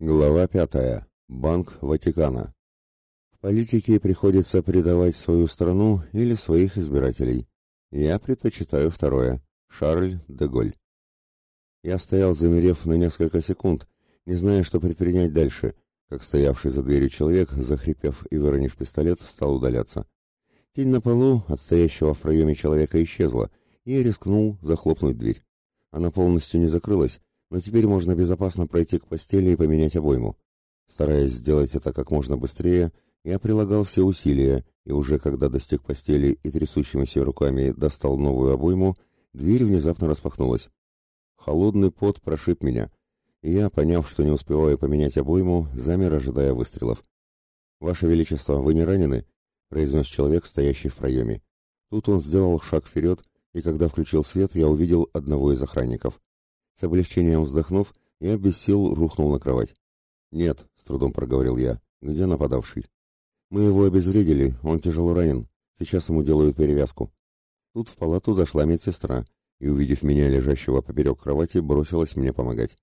Глава пятая. Банк Ватикана. В политике приходится предавать свою страну или своих избирателей. Я предпочитаю второе. Шарль де Голь. Я стоял, замерев на несколько секунд, не зная, что предпринять дальше, как стоявший за дверью человек, захрипев и выронив пистолет, стал удаляться. Тень на полу от стоящего в проеме человека исчезла, и я рискнул захлопнуть дверь. Она полностью не закрылась, но теперь можно безопасно пройти к постели и поменять обойму. Стараясь сделать это как можно быстрее, я прилагал все усилия, и уже когда достиг постели и трясущимися руками достал новую обойму, дверь внезапно распахнулась. Холодный пот прошиб меня, и я, поняв, что не успеваю поменять обойму, замер, ожидая выстрелов. «Ваше Величество, вы не ранены?» — произнес человек, стоящий в проеме. Тут он сделал шаг вперед, и когда включил свет, я увидел одного из охранников. С облегчением вздохнув, я без сил рухнул на кровать. «Нет», — с трудом проговорил я, — «где нападавший?» «Мы его обезвредили, он тяжело ранен. Сейчас ему делают перевязку». Тут в палату зашла медсестра и, увидев меня, лежащего поперек кровати, бросилась мне помогать.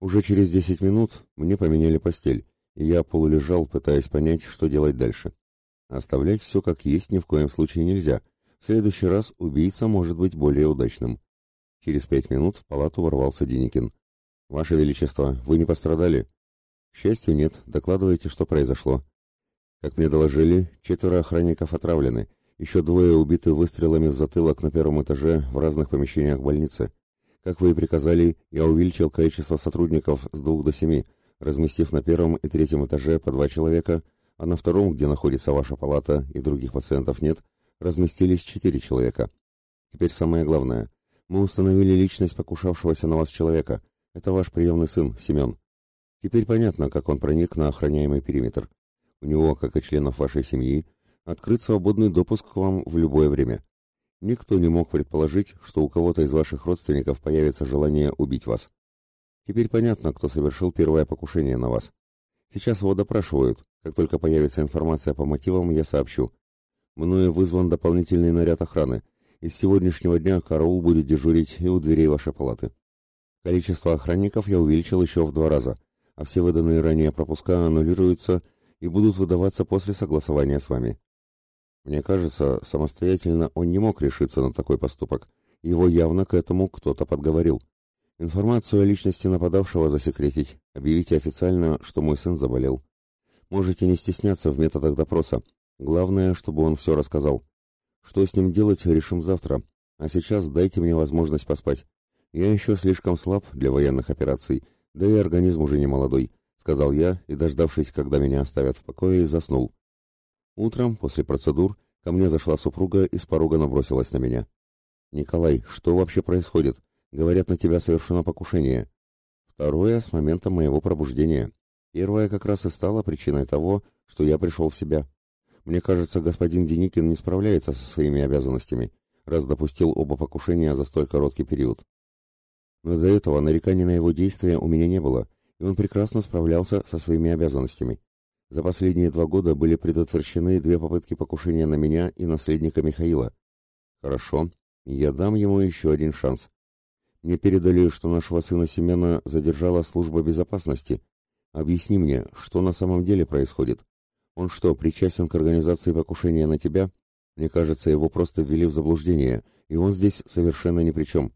Уже через десять минут мне поменяли постель, и я полулежал, пытаясь понять, что делать дальше. Оставлять все как есть ни в коем случае нельзя. В следующий раз убийца может быть более удачным. Через пять минут в палату ворвался Деникин. «Ваше Величество, вы не пострадали?» «К счастью, нет. Докладывайте, что произошло». Как мне доложили, четверо охранников отравлены. Еще двое убиты выстрелами в затылок на первом этаже в разных помещениях больницы. Как вы и приказали, я увеличил количество сотрудников с двух до семи, разместив на первом и третьем этаже по два человека, а на втором, где находится ваша палата и других пациентов нет, разместились четыре человека. Теперь самое главное. Мы установили личность покушавшегося на вас человека. Это ваш приемный сын, Семен. Теперь понятно, как он проник на охраняемый периметр. У него, как и членов вашей семьи, открыт свободный допуск к вам в любое время. Никто не мог предположить, что у кого-то из ваших родственников появится желание убить вас. Теперь понятно, кто совершил первое покушение на вас. Сейчас его допрашивают. Как только появится информация по мотивам, я сообщу. Мною вызван дополнительный наряд охраны. Из сегодняшнего дня караул будет дежурить и у дверей вашей палаты. Количество охранников я увеличил еще в два раза, а все выданные ранее пропуска аннулируются и будут выдаваться после согласования с вами. Мне кажется, самостоятельно он не мог решиться на такой поступок. Его явно к этому кто-то подговорил. Информацию о личности нападавшего засекретить. Объявите официально, что мой сын заболел. Можете не стесняться в методах допроса. Главное, чтобы он все рассказал. Что с ним делать, решим завтра. А сейчас дайте мне возможность поспать. Я еще слишком слаб для военных операций, да и организм уже не молодой, сказал я и, дождавшись, когда меня оставят в покое, заснул. Утром, после процедур, ко мне зашла супруга и с порога набросилась на меня. «Николай, что вообще происходит? Говорят, на тебя совершено покушение». Второе — с момента моего пробуждения. Первое как раз и стало причиной того, что я пришел в себя. Мне кажется, господин Деникин не справляется со своими обязанностями, раз допустил оба покушения за столь короткий период. Но до этого нареканий на его действия у меня не было, и он прекрасно справлялся со своими обязанностями. За последние два года были предотвращены две попытки покушения на меня и наследника Михаила. Хорошо, я дам ему еще один шанс. Мне передали, что нашего сына Семена задержала служба безопасности. Объясни мне, что на самом деле происходит. Он что, причастен к организации покушения на тебя? Мне кажется, его просто ввели в заблуждение, и он здесь совершенно ни при чем.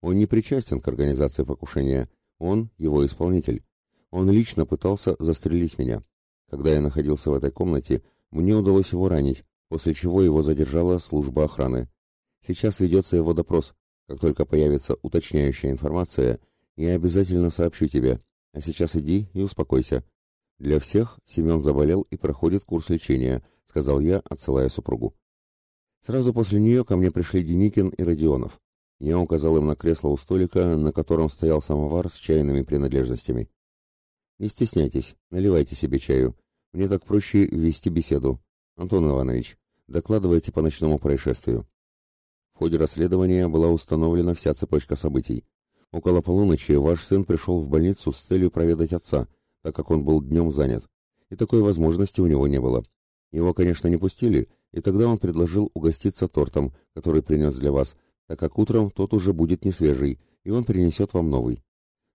Он не причастен к организации покушения, он его исполнитель. Он лично пытался застрелить меня. Когда я находился в этой комнате, мне удалось его ранить, после чего его задержала служба охраны. Сейчас ведется его допрос. Как только появится уточняющая информация, я обязательно сообщу тебе. А сейчас иди и успокойся. Для всех Семен заболел и проходит курс лечения, сказал я, отсылая супругу. Сразу после нее ко мне пришли Деникин и Родионов. Я указал им на кресло у столика, на котором стоял самовар с чайными принадлежностями. Не стесняйтесь, наливайте себе чаю. Мне так проще вести беседу. Антон Иванович, докладывайте по ночному происшествию. В ходе расследования была установлена вся цепочка событий. Около полуночи ваш сын пришел в больницу с целью проведать отца, так как он был днем занят, и такой возможности у него не было. Его, конечно, не пустили, и тогда он предложил угоститься тортом, который принес для вас, так как утром тот уже будет не свежий, и он принесет вам новый.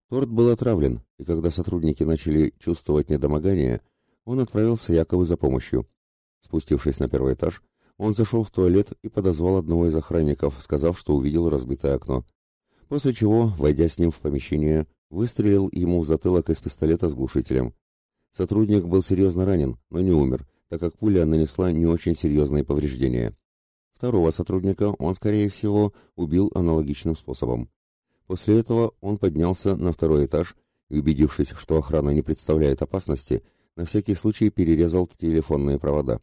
Торт был отравлен, и когда сотрудники начали чувствовать недомогание, он отправился якобы за помощью. Спустившись на первый этаж, он зашел в туалет и подозвал одного из охранников, сказав, что увидел разбитое окно. После чего, войдя с ним в помещение, выстрелил ему в затылок из пистолета с глушителем. Сотрудник был серьезно ранен, но не умер, так как пуля нанесла не очень серьезные повреждения. Второго сотрудника он, скорее всего, убил аналогичным способом. После этого он поднялся на второй этаж и, убедившись, что охрана не представляет опасности, на всякий случай перерезал телефонные провода.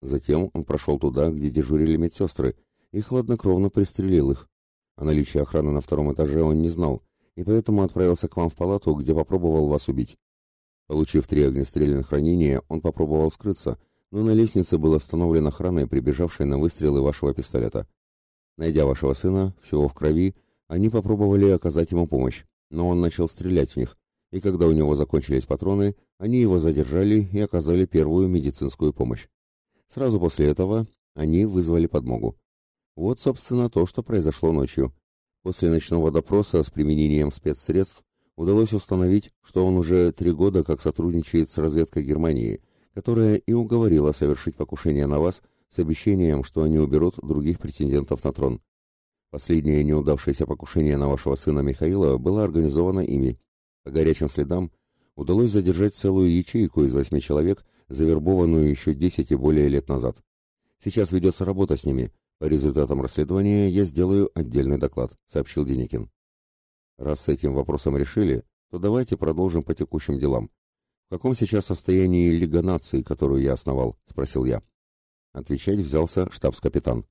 Затем он прошел туда, где дежурили медсестры, и хладнокровно пристрелил их. О наличии охраны на втором этаже он не знал, и поэтому отправился к вам в палату, где попробовал вас убить. Получив три огнестрельных ранения, он попробовал скрыться, но на лестнице был остановлен охраной, прибежавшей на выстрелы вашего пистолета. Найдя вашего сына, всего в крови, они попробовали оказать ему помощь, но он начал стрелять в них, и когда у него закончились патроны, они его задержали и оказали первую медицинскую помощь. Сразу после этого они вызвали подмогу. Вот, собственно, то, что произошло ночью. После ночного допроса с применением спецсредств удалось установить, что он уже три года как сотрудничает с разведкой Германии, которая и уговорила совершить покушение на вас с обещанием, что они уберут других претендентов на трон. Последнее неудавшееся покушение на вашего сына Михаила было организовано ими. По горячим следам удалось задержать целую ячейку из восьми человек, завербованную еще 10 и более лет назад. Сейчас ведется работа с ними. По результатам расследования я сделаю отдельный доклад, сообщил Деникин. Раз с этим вопросом решили, то давайте продолжим по текущим делам. В каком сейчас состоянии Лига наций, которую я основал, спросил я. Отвечать взялся штабс-капитан.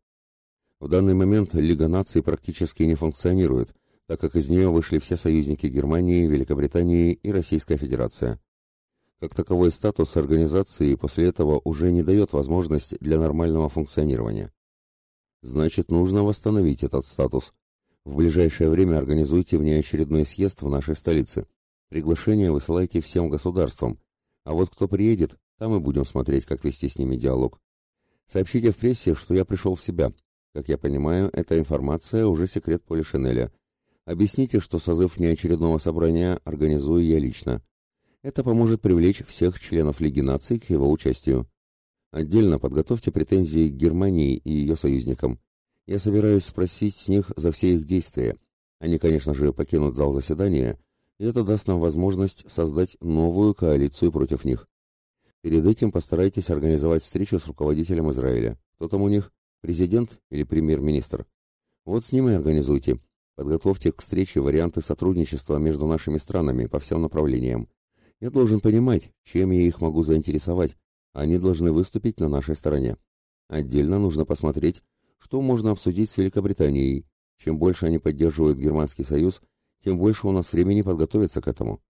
В данный момент Лига наций практически не функционирует, так как из нее вышли все союзники Германии, Великобритании и Российская Федерация. Как таковой статус организации после этого уже не дает возможность для нормального функционирования. Значит, нужно восстановить этот статус. В ближайшее время организуйте внеочередной съезд в нашей столице. Приглашение высылайте всем государствам. А вот кто приедет, там и будем смотреть, как вести с ними диалог. Сообщите в прессе, что я пришел в себя. Как я понимаю, эта информация уже секрет Полишинеля. Объясните, что созыв внеочередного собрания организую я лично. Это поможет привлечь всех членов Лиги наций к его участию. Отдельно подготовьте претензии к Германии и ее союзникам. Я собираюсь спросить с них за все их действия. Они, конечно же, покинут зал заседания, и это даст нам возможность создать новую коалицию против них. Перед этим постарайтесь организовать встречу с руководителем Израиля. Кто там у них? Президент или премьер-министр? Вот с ним и организуйте. Подготовьте к встрече варианты сотрудничества между нашими странами по всем направлениям. Я должен понимать, чем я их могу заинтересовать. Они должны выступить на нашей стороне. Отдельно нужно посмотреть, что можно обсудить с Великобританией. Чем больше они поддерживают Германский союз, тем больше у нас времени подготовиться к этому.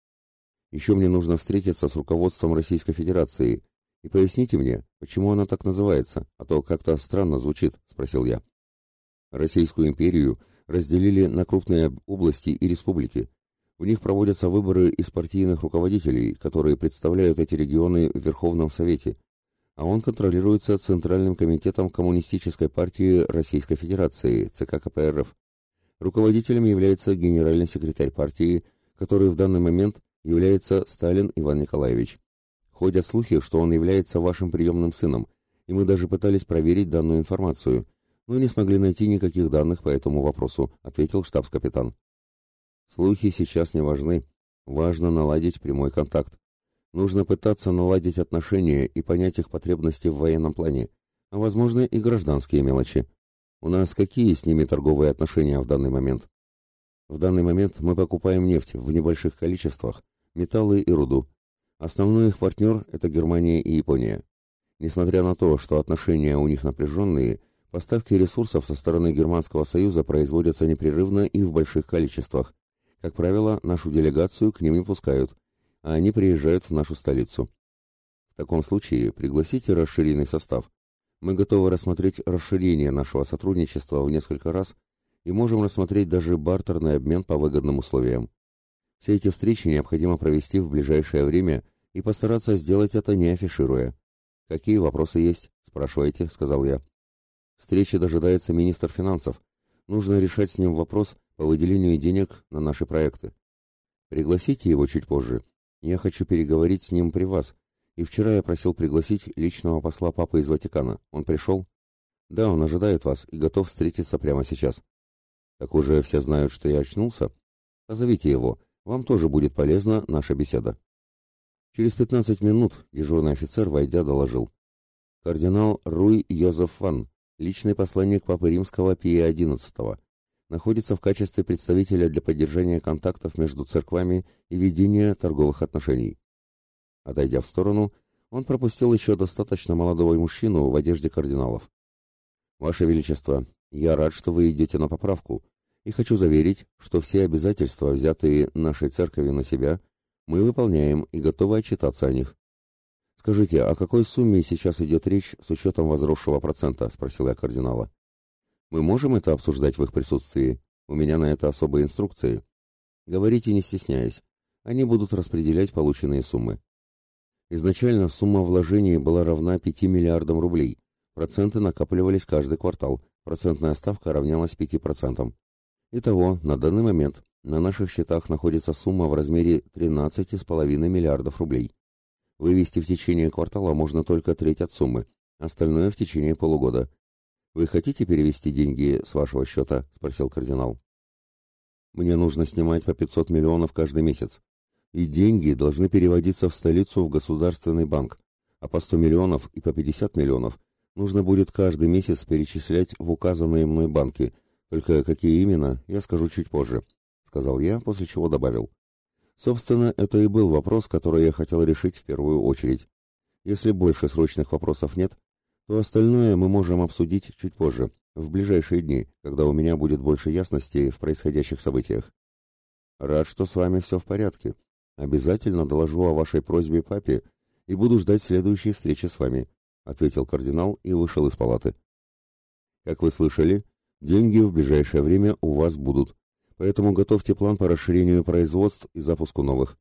Еще мне нужно встретиться с руководством Российской Федерации. И поясните мне, почему она так называется, а то как-то странно звучит, спросил я. Российскую империю разделили на крупные области и республики, у них проводятся выборы из партийных руководителей, которые представляют эти регионы в Верховном Совете, а он контролируется Центральным комитетом Коммунистической партии Российской Федерации, ЦК КПРФ. Руководителем является генеральный секретарь партии, который в данный момент является Сталин Иван Николаевич. Ходят слухи, что он является вашим приемным сыном, и мы даже пытались проверить данную информацию, но не смогли найти никаких данных по этому вопросу, ответил штабс-капитан. Слухи сейчас не важны. Важно наладить прямой контакт. Нужно пытаться наладить отношения и понять их потребности в военном плане, а возможно и гражданские мелочи. У нас какие с ними торговые отношения в данный момент? В данный момент мы покупаем нефть в небольших количествах, металлы и руду. Основной их партнер – это Германия и Япония. Несмотря на то, что отношения у них напряженные, поставки ресурсов со стороны Германского Союза производятся непрерывно и в больших количествах, как правило, нашу делегацию к ним не пускают, а они приезжают в нашу столицу. В таком случае пригласите расширенный состав. Мы готовы рассмотреть расширение нашего сотрудничества в несколько раз и можем рассмотреть даже бартерный обмен по выгодным условиям. Все эти встречи необходимо провести в ближайшее время и постараться сделать это не афишируя. «Какие вопросы есть?» – спрашивайте, – сказал я. Встречи дожидается министр финансов. Нужно решать с ним вопрос по выделению денег на наши проекты. Пригласите его чуть позже. Я хочу переговорить с ним при вас. И вчера я просил пригласить личного посла папы из Ватикана. Он пришел? Да, он ожидает вас и готов встретиться прямо сейчас. Так уже все знают, что я очнулся? Позовите его. Вам тоже будет полезна наша беседа. Через 15 минут дежурный офицер, войдя, доложил. Кардинал Руй Йозеф Ван, личный посланник Папы Римского Пия XI, находится в качестве представителя для поддержания контактов между церквами и ведения торговых отношений. Отойдя в сторону, он пропустил еще достаточно молодого мужчину в одежде кардиналов. «Ваше Величество, я рад, что вы идете на поправку, и хочу заверить, что все обязательства, взятые нашей церковью на себя, мы выполняем и готовы отчитаться о них. Скажите, о какой сумме сейчас идет речь с учетом возросшего процента? спросил я кардинала. Мы можем это обсуждать в их присутствии? У меня на это особые инструкции. Говорите, не стесняясь. Они будут распределять полученные суммы. Изначально сумма вложений была равна 5 миллиардам рублей. Проценты накапливались каждый квартал. Процентная ставка равнялась 5%. Итого, на данный момент на наших счетах находится сумма в размере 13,5 миллиардов рублей. Вывести в течение квартала можно только треть от суммы, остальное в течение полугода. «Вы хотите перевести деньги с вашего счета?» – спросил кардинал. «Мне нужно снимать по 500 миллионов каждый месяц, и деньги должны переводиться в столицу в государственный банк, а по 100 миллионов и по 50 миллионов нужно будет каждый месяц перечислять в указанные мной банки, только какие именно, я скажу чуть позже», — сказал я, после чего добавил. «Собственно, это и был вопрос, который я хотел решить в первую очередь. Если больше срочных вопросов нет, то остальное мы можем обсудить чуть позже, в ближайшие дни, когда у меня будет больше ясности в происходящих событиях. Рад, что с вами все в порядке. Обязательно доложу о вашей просьбе папе и буду ждать следующей встречи с вами, ответил кардинал и вышел из палаты. Как вы слышали, деньги в ближайшее время у вас будут, поэтому готовьте план по расширению производств и запуску новых.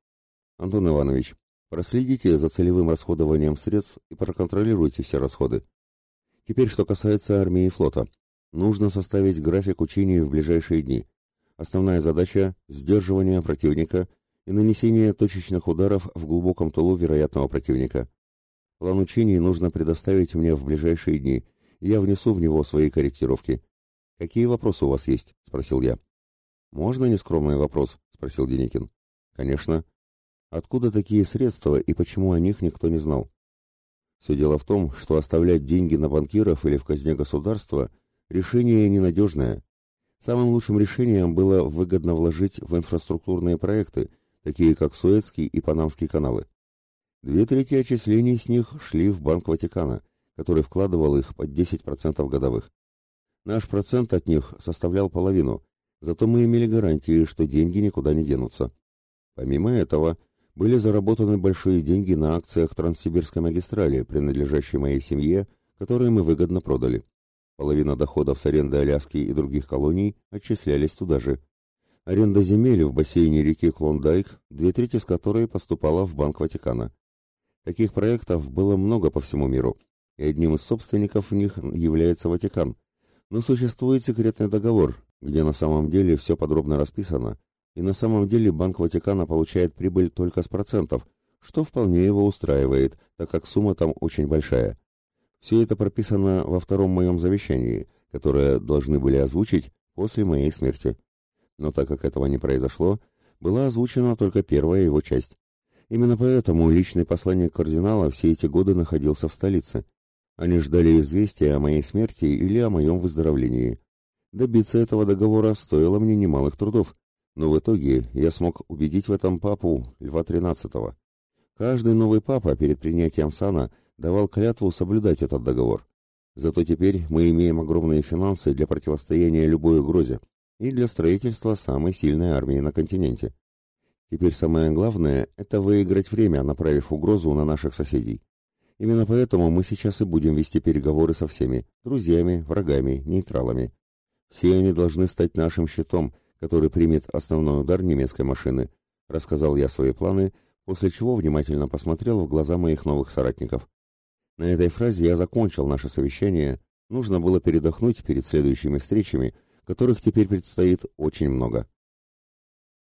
Антон Иванович, проследите за целевым расходованием средств и проконтролируйте все расходы. Теперь, что касается армии и флота. Нужно составить график учений в ближайшие дни. Основная задача – сдерживание противника и нанесение точечных ударов в глубоком тылу вероятного противника. План учений нужно предоставить мне в ближайшие дни, и я внесу в него свои корректировки. «Какие вопросы у вас есть?» – спросил я. «Можно нескромный вопрос?» – спросил Деникин. «Конечно. Откуда такие средства и почему о них никто не знал?» Все дело в том, что оставлять деньги на банкиров или в казне государства – решение ненадежное. Самым лучшим решением было выгодно вложить в инфраструктурные проекты, такие как Суэцкий и Панамский каналы. Две трети отчислений с них шли в Банк Ватикана, который вкладывал их под 10% годовых. Наш процент от них составлял половину, зато мы имели гарантии, что деньги никуда не денутся. Помимо этого, были заработаны большие деньги на акциях Транссибирской магистрали, принадлежащей моей семье, которые мы выгодно продали. Половина доходов с аренды Аляски и других колоний отчислялись туда же. Аренда земель в бассейне реки Клондайк, две трети с которой поступала в Банк Ватикана. Таких проектов было много по всему миру, и одним из собственников в них является Ватикан. Но существует секретный договор, где на самом деле все подробно расписано, и на самом деле Банк Ватикана получает прибыль только с процентов, что вполне его устраивает, так как сумма там очень большая. Все это прописано во втором моем завещании, которое должны были озвучить после моей смерти. Но так как этого не произошло, была озвучена только первая его часть. Именно поэтому личный посланник кардинала все эти годы находился в столице. Они ждали известия о моей смерти или о моем выздоровлении. Добиться этого договора стоило мне немалых трудов, но в итоге я смог убедить в этом папу Льва XIII. Каждый новый папа перед принятием сана давал клятву соблюдать этот договор. Зато теперь мы имеем огромные финансы для противостояния любой угрозе и для строительства самой сильной армии на континенте. Теперь самое главное – это выиграть время, направив угрозу на наших соседей. Именно поэтому мы сейчас и будем вести переговоры со всеми – друзьями, врагами, нейтралами. Все они должны стать нашим щитом – который примет основной удар немецкой машины, рассказал я свои планы, после чего внимательно посмотрел в глаза моих новых соратников. На этой фразе я закончил наше совещание, нужно было передохнуть перед следующими встречами, которых теперь предстоит очень много.